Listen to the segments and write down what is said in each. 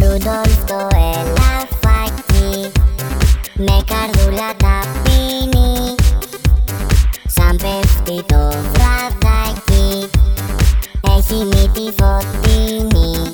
Ρούντολφ το ελαφάκι Με καρδούλα ταπεινή Σαν πέφτει το βραδάκι Έχει μύτη φωτεινή.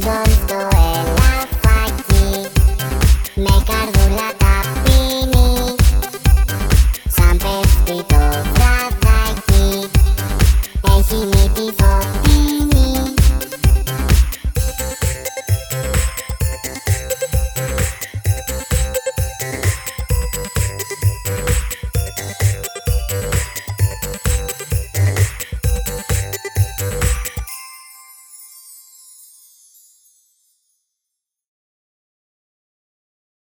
Don't